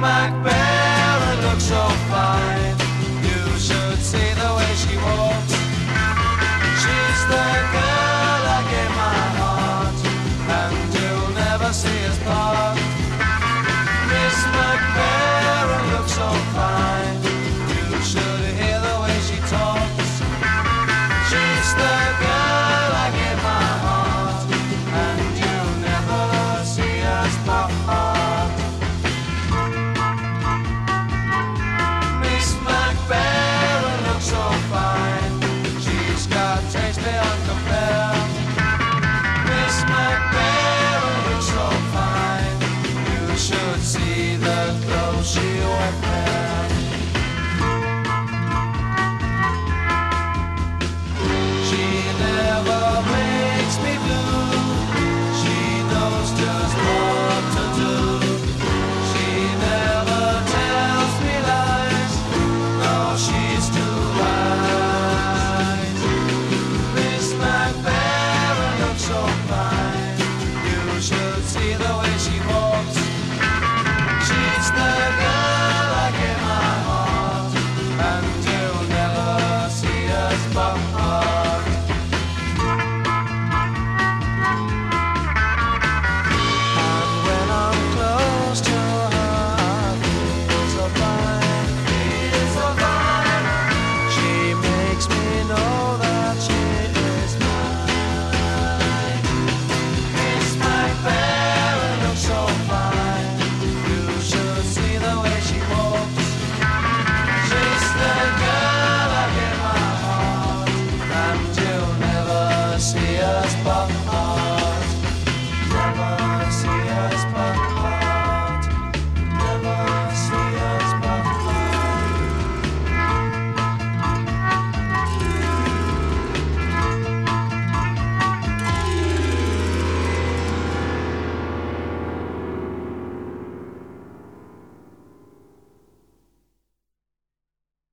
MacBaron looks so fine. You should see the way she walks. She's the girl I gave my heart, and you'll never see us part. Miss MacBaron looks so fine. You should hear the way she talks. She's the girl I gave my heart, and you'll never see us part. just